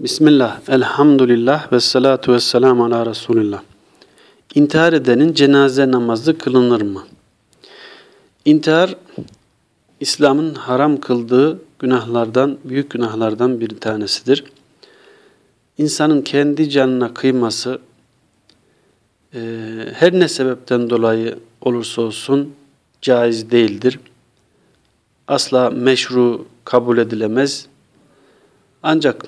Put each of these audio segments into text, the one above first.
Bismillah, elhamdülillah ve salatu ve selamu ala Resulillah. İntihar edenin cenaze namazı kılınır mı? İntihar, İslam'ın haram kıldığı günahlardan, büyük günahlardan bir tanesidir. İnsanın kendi canına kıyması, e, her ne sebepten dolayı olursa olsun caiz değildir. Asla meşru kabul edilemez. Ancak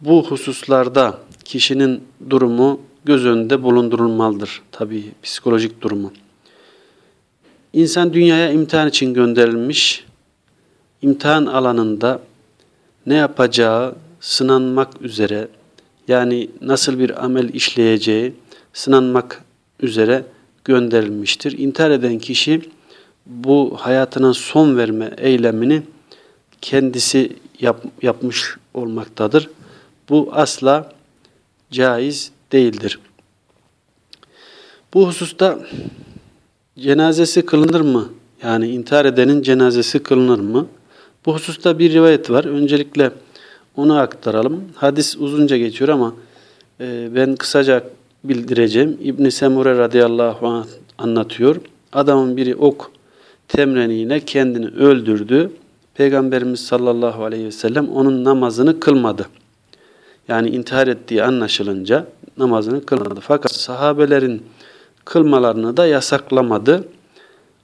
bu hususlarda kişinin durumu göz önünde bulundurulmalıdır. Tabii psikolojik durumu. İnsan dünyaya imtihan için gönderilmiş. İmtihan alanında ne yapacağı sınanmak üzere yani nasıl bir amel işleyeceği sınanmak üzere gönderilmiştir. İntihar eden kişi bu hayatına son verme eylemini kendisi yap, yapmış olmaktadır. Bu asla caiz değildir. Bu hususta cenazesi kılınır mı? Yani intihar edenin cenazesi kılınır mı? Bu hususta bir rivayet var. Öncelikle onu aktaralım. Hadis uzunca geçiyor ama e, ben kısaca bildireceğim. İbn Semure radıyallahu anh anlatıyor. Adamın biri ok temreniyle kendini öldürdü. Peygamberimiz sallallahu aleyhi ve sellem onun namazını kılmadı yani intihar ettiği anlaşılınca namazını kılmadı. Fakat sahabelerin kılmalarını da yasaklamadı.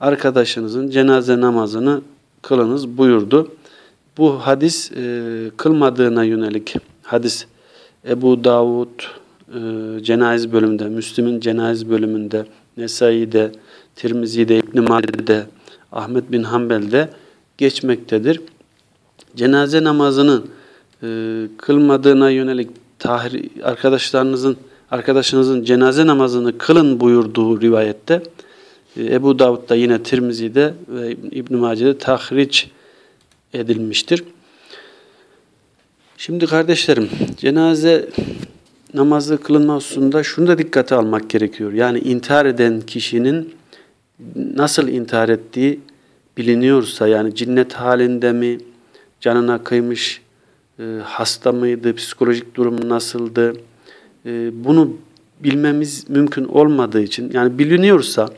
Arkadaşınızın cenaze namazını kılınız buyurdu. Bu hadis e, kılmadığına yönelik hadis Ebu Davud e, cenaze bölümünde, Müslim'in cenaze bölümünde, Nesai'de, Tirmizi'de, İbn-i Mace'de, Ahmet bin Hanbel'de geçmektedir. Cenaze namazının e, kılmadığına yönelik tahri, arkadaşlarınızın arkadaşınızın cenaze namazını kılın buyurduğu rivayette e, Ebu Davud'da yine Tirmizi'de ve İbn Mace'de tahriç edilmiştir. Şimdi kardeşlerim cenaze namazı kılınma hususunda şunu da dikkate almak gerekiyor. Yani intihar eden kişinin nasıl intihar ettiği biliniyorsa yani cinnet halinde mi, canına kıymış e, hasta mıydı, psikolojik durum nasıldı, e, bunu bilmemiz mümkün olmadığı için, yani biliniyorsa,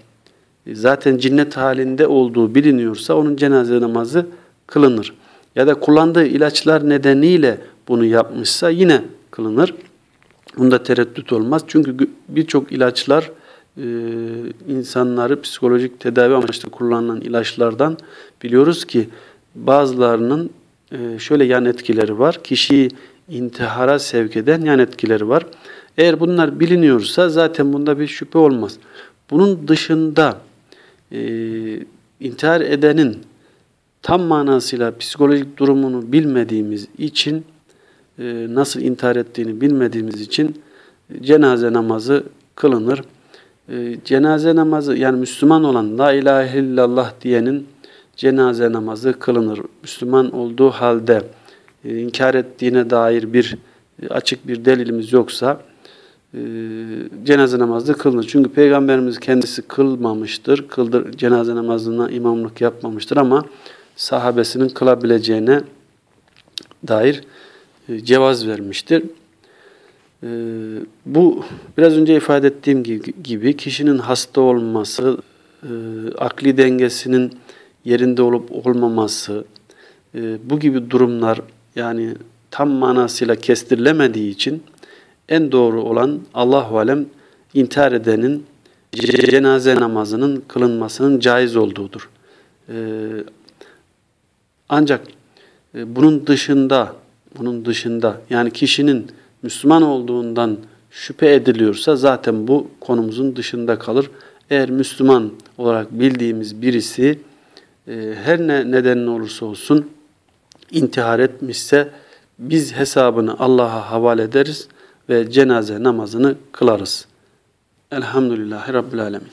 e, zaten cinnet halinde olduğu biliniyorsa onun cenaze namazı kılınır. Ya da kullandığı ilaçlar nedeniyle bunu yapmışsa yine kılınır. Bunda tereddüt olmaz. Çünkü birçok ilaçlar e, insanları psikolojik tedavi amaçlı kullanılan ilaçlardan biliyoruz ki bazılarının şöyle yan etkileri var. Kişiyi intihara sevk eden yan etkileri var. Eğer bunlar biliniyorsa zaten bunda bir şüphe olmaz. Bunun dışında e, intihar edenin tam manasıyla psikolojik durumunu bilmediğimiz için e, nasıl intihar ettiğini bilmediğimiz için cenaze namazı kılınır. E, cenaze namazı yani Müslüman olan la ilahe illallah diyenin cenaze namazı kılınır. Müslüman olduğu halde e, inkar ettiğine dair bir e, açık bir delilimiz yoksa e, cenaze namazı kılınır. Çünkü Peygamberimiz kendisi kılmamıştır. Kıldır, cenaze namazına imamlık yapmamıştır ama sahabesinin kılabileceğine dair cevaz vermiştir. Bu biraz önce ifade ettiğim gibi kişinin hasta olması, akli dengesinin yerinde olup olmaması, e, bu gibi durumlar yani tam manasıyla kestirilemediği için en doğru olan Allah alem intihar edenin cenaze namazının kılınmasının caiz olduğudur. E, ancak e, bunun dışında bunun dışında yani kişinin Müslüman olduğundan şüphe ediliyorsa zaten bu konumuzun dışında kalır. Eğer Müslüman olarak bildiğimiz birisi e, her ne neden olursa olsun intihar etmişse biz hesabını Allah'a havale ederiz ve cenaze namazını kılarız. Elhamdülillahi Rabbil Alemin.